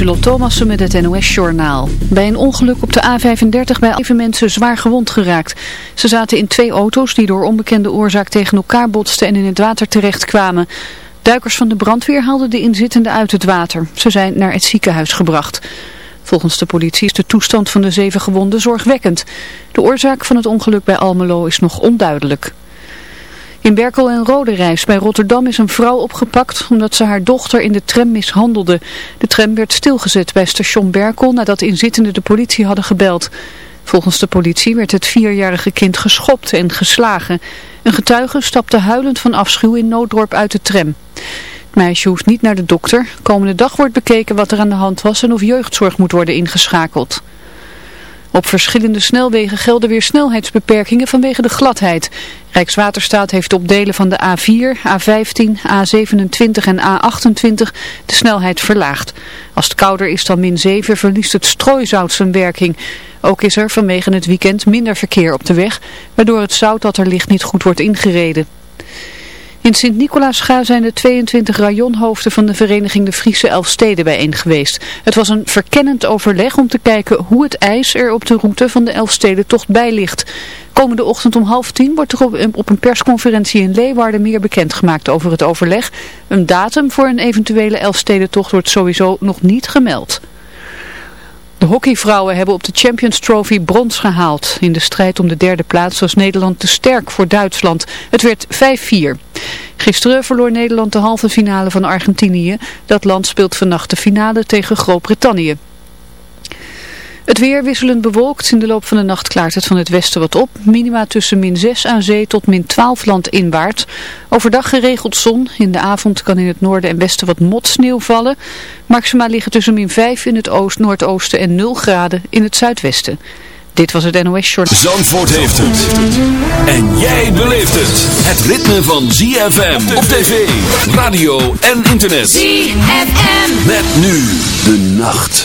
Charlotte Thomassen met het NOS-journaal. Bij een ongeluk op de A35 bij even mensen zwaar gewond geraakt. Ze zaten in twee auto's die door onbekende oorzaak tegen elkaar botsten en in het water terechtkwamen. Duikers van de brandweer haalden de inzittenden uit het water. Ze zijn naar het ziekenhuis gebracht. Volgens de politie is de toestand van de zeven gewonden zorgwekkend. De oorzaak van het ongeluk bij Almelo is nog onduidelijk. In Berkel en Roderijs bij Rotterdam is een vrouw opgepakt omdat ze haar dochter in de tram mishandelde. De tram werd stilgezet bij station Berkel nadat inzittenden de politie hadden gebeld. Volgens de politie werd het vierjarige kind geschopt en geslagen. Een getuige stapte huilend van afschuw in Nooddorp uit de tram. Het meisje hoeft niet naar de dokter. Komende dag wordt bekeken wat er aan de hand was en of jeugdzorg moet worden ingeschakeld. Op verschillende snelwegen gelden weer snelheidsbeperkingen vanwege de gladheid. Rijkswaterstaat heeft op delen van de A4, A15, A27 en A28 de snelheid verlaagd. Als het kouder is dan min 7 verliest het strooizout zijn werking. Ook is er vanwege het weekend minder verkeer op de weg, waardoor het zout dat er ligt niet goed wordt ingereden. In Sint-Nicolaasga zijn de 22 rajonhoofden van de vereniging de Friese Elfsteden bijeen geweest. Het was een verkennend overleg om te kijken hoe het ijs er op de route van de Elfstedentocht bij ligt. Komende ochtend om half tien wordt er op een persconferentie in Leeuwarden meer bekendgemaakt over het overleg. Een datum voor een eventuele Elfstedentocht wordt sowieso nog niet gemeld. De hockeyvrouwen hebben op de Champions Trophy brons gehaald. In de strijd om de derde plaats was Nederland te sterk voor Duitsland. Het werd 5-4. Gisteren verloor Nederland de halve finale van Argentinië. Dat land speelt vannacht de finale tegen Groot-Brittannië. Het weer wisselend bewolkt. In de loop van de nacht klaart het van het westen wat op. Minima tussen min 6 aan zee tot min 12 landinwaarts. Overdag geregeld zon. In de avond kan in het noorden en westen wat motsneeuw vallen. Maxima liggen tussen min 5 in het oost, noordoosten en 0 graden in het zuidwesten. Dit was het NOS Short. Zandvoort heeft het. En jij beleeft het. Het ritme van ZFM op tv, radio en internet. ZFM. Met nu de nacht.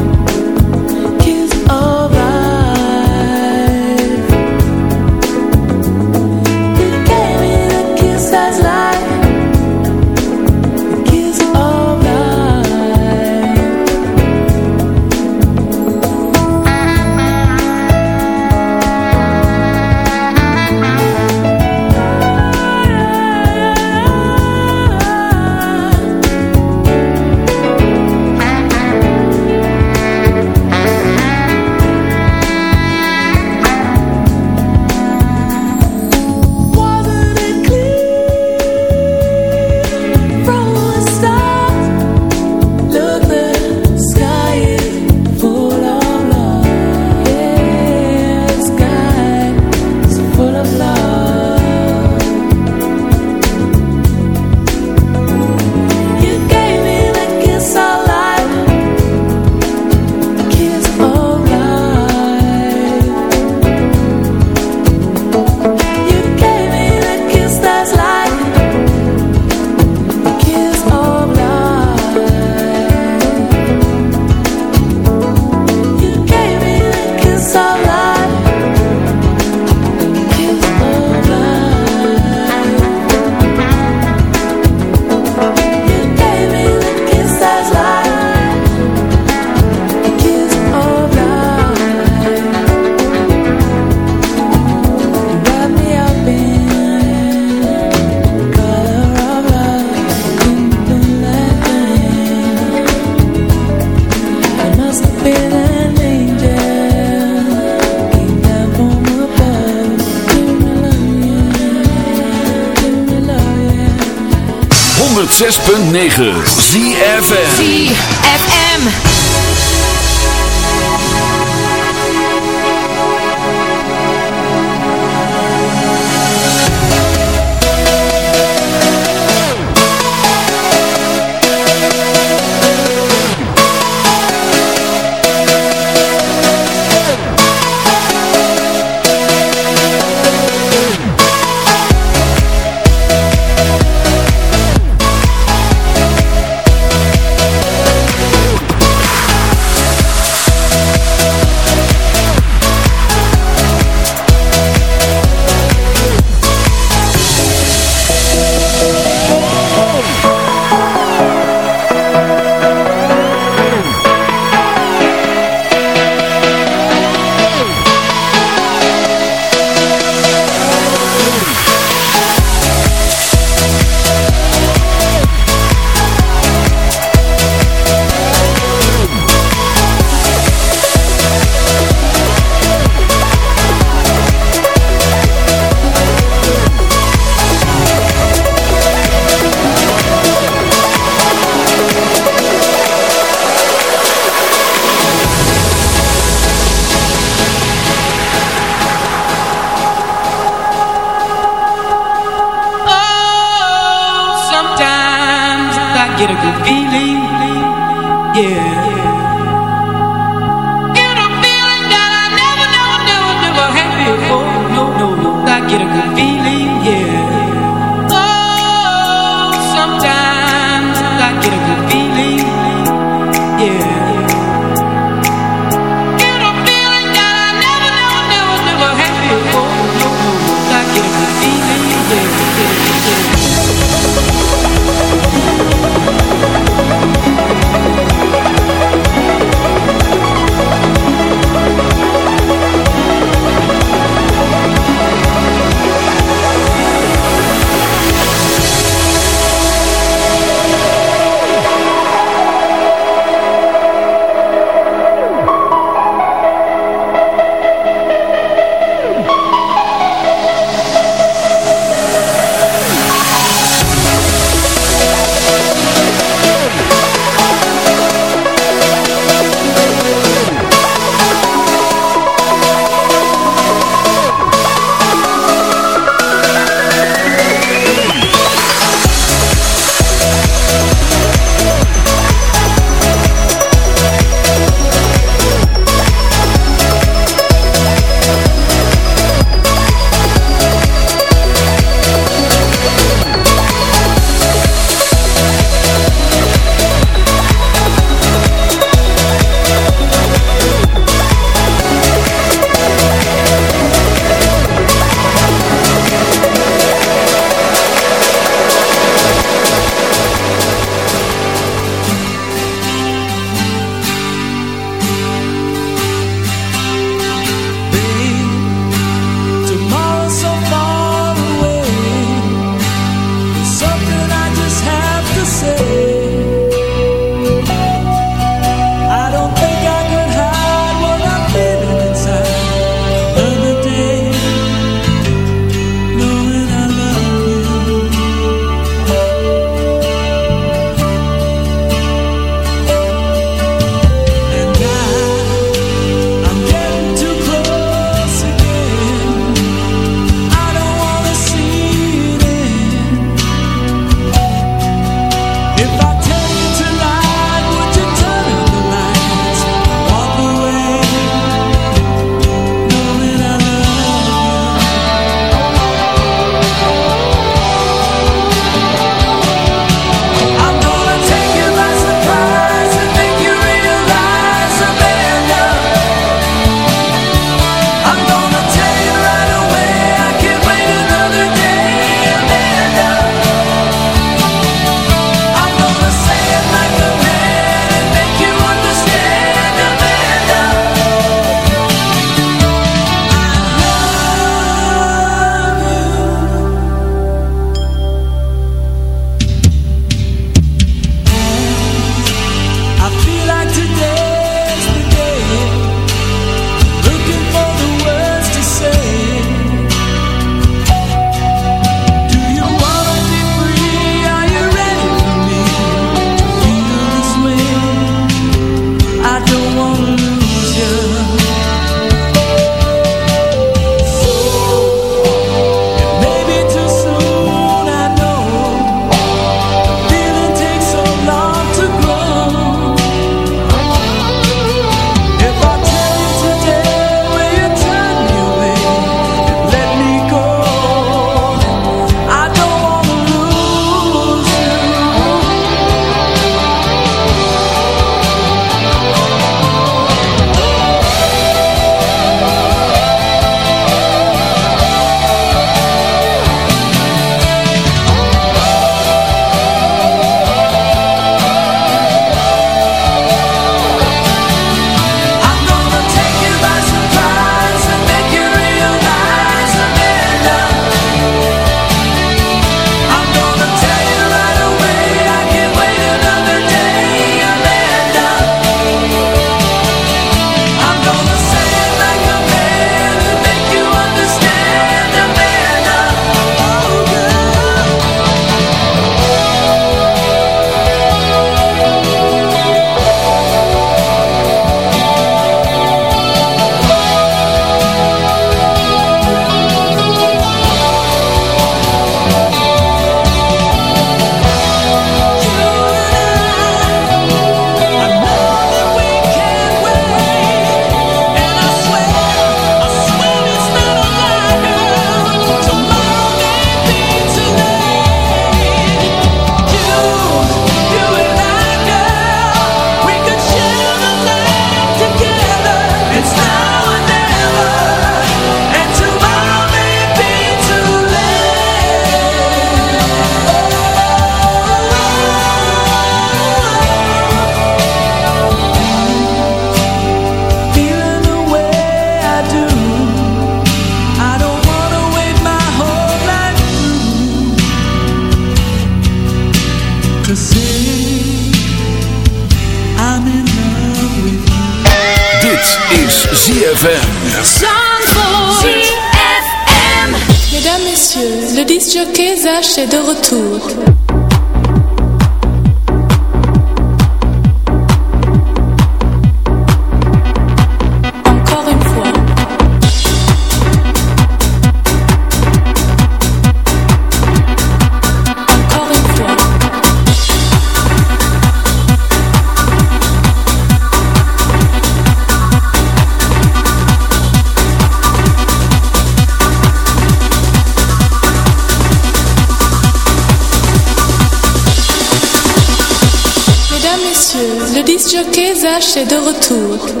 Zach est de retour.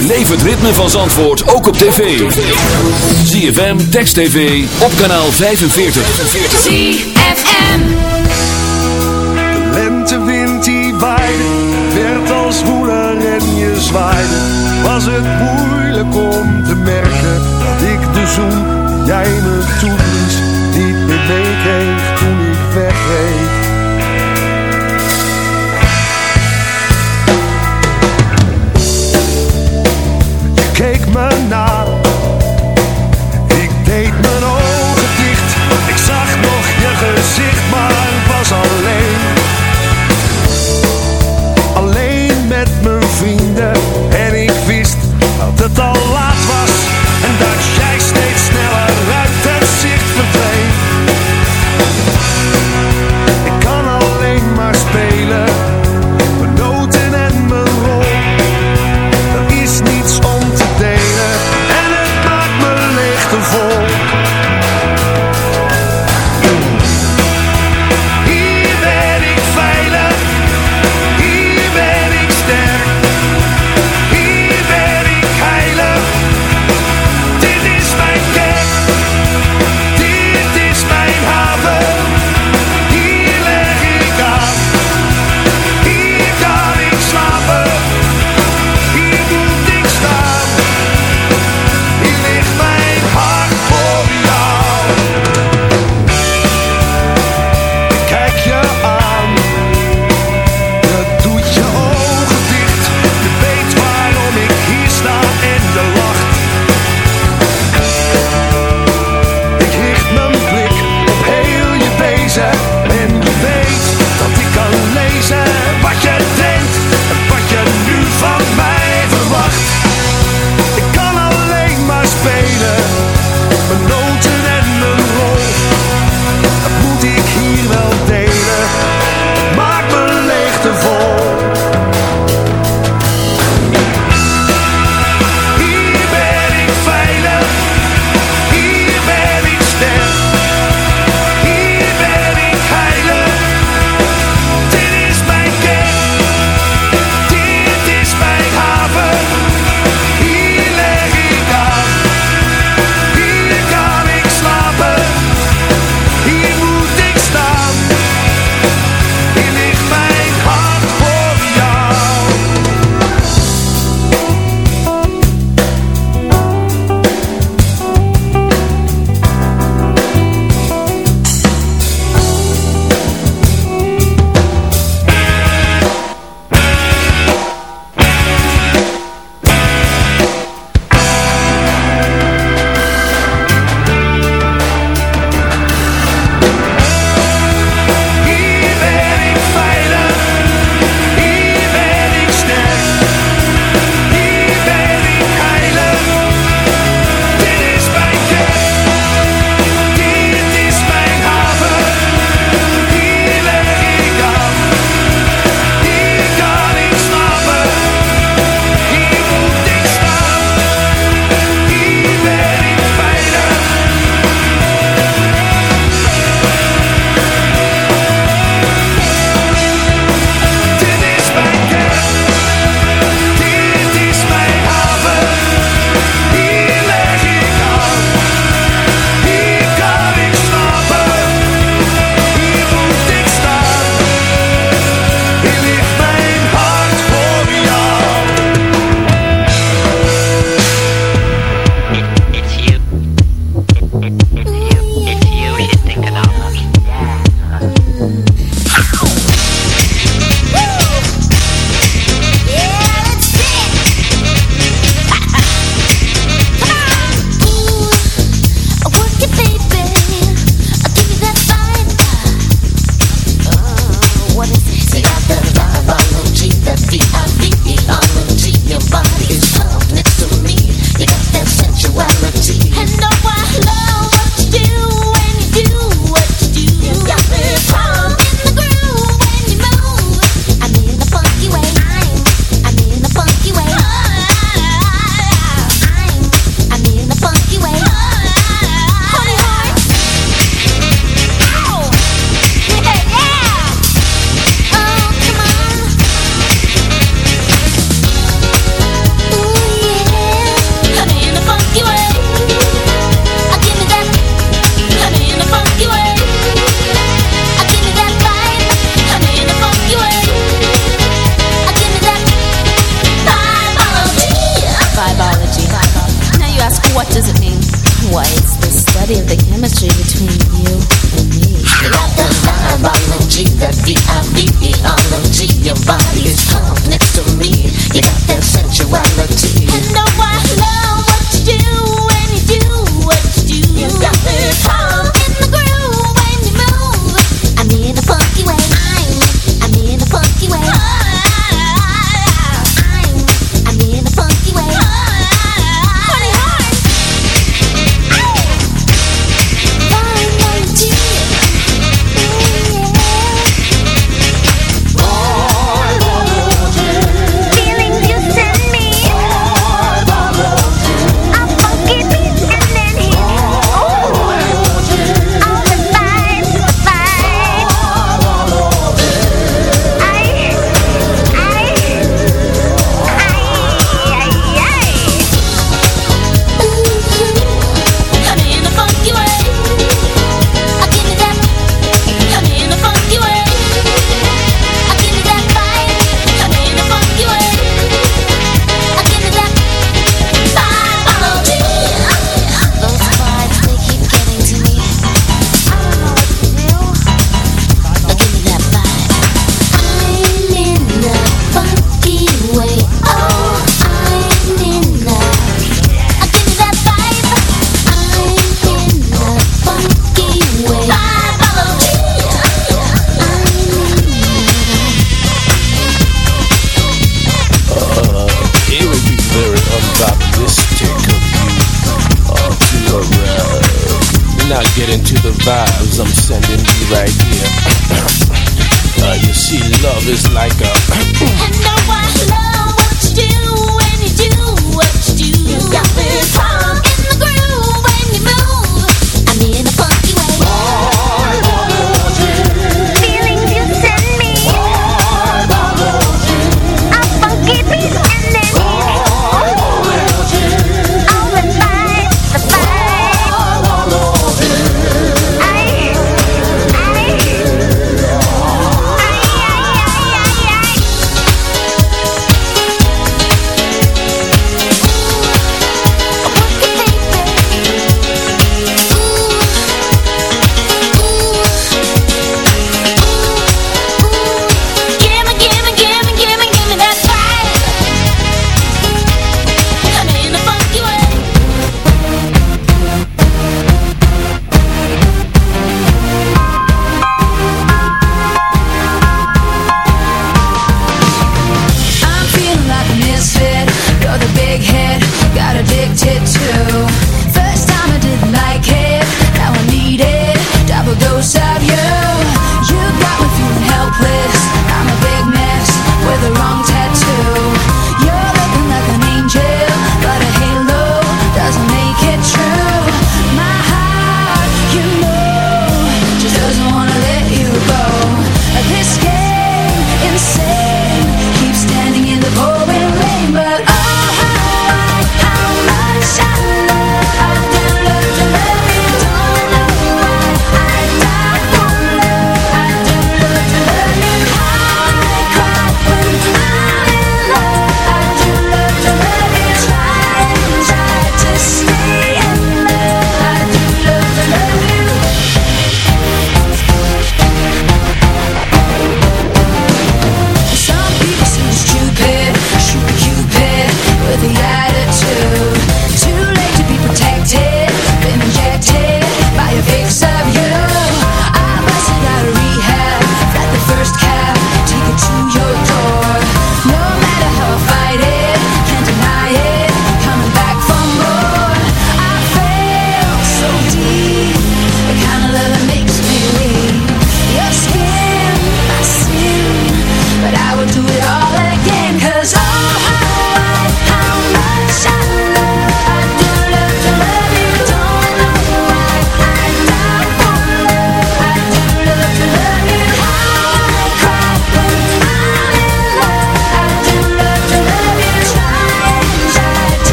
Beleef het ritme van Zandvoort ook op tv. ZFM, Text TV, op kanaal 45. ZFM De lentewind die waaide, werd als woeler en je zwaaide. Was het moeilijk om te merken dat ik de zoen, jij me toeblies, niet meer was all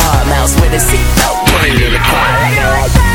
hard mouse with a seatbelt. Put in the car.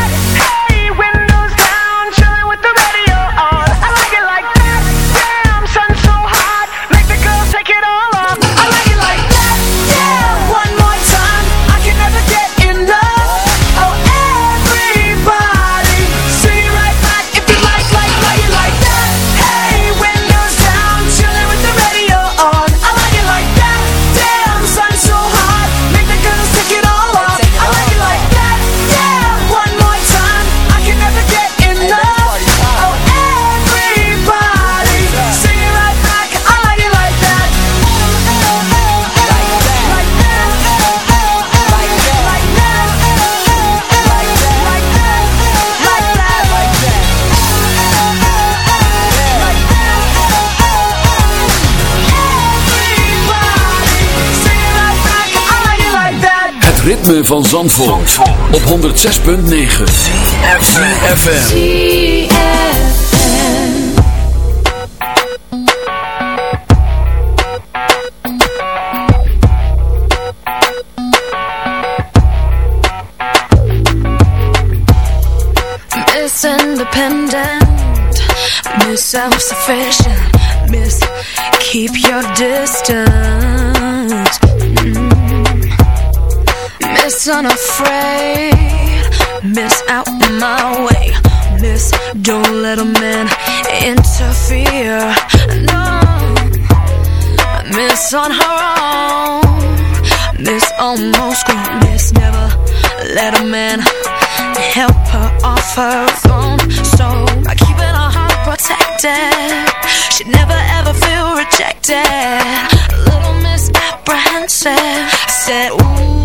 Ritme van Zandvoort, op 106.9 FM. Miss Independent, Miss Self-Sufficient, Miss Keep Your Distance, Unafraid, Miss Out My Way, Miss Don't Let a Man Interfere, no, Miss On Her Own, Miss Almost Grown, Miss Never Let a Man help her off her throne. So by keeping her heart protected, she'd never ever feel rejected. Little Miss Apprehensive. Said, Ooh,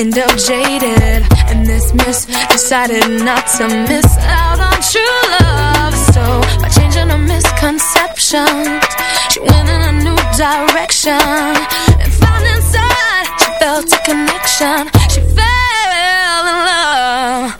end up jaded And this miss decided not to miss out on true love. So by changing her misconceptions She went in a new direction. And found inside, she felt a connection. She fell in love.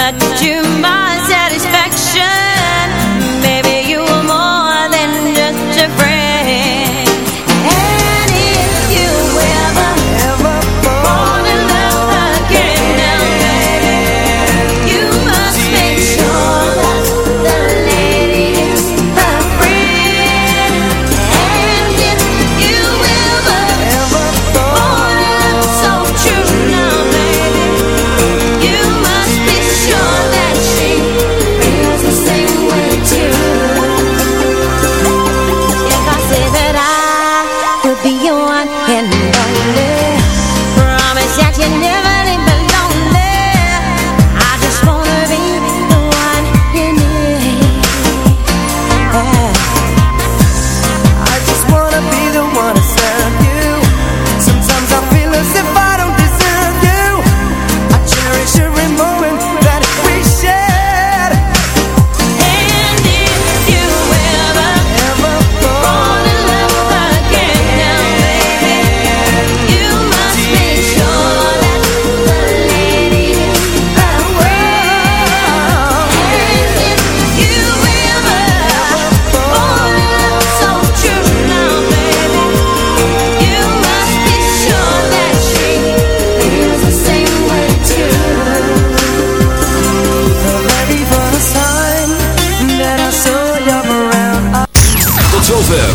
But to my satisfaction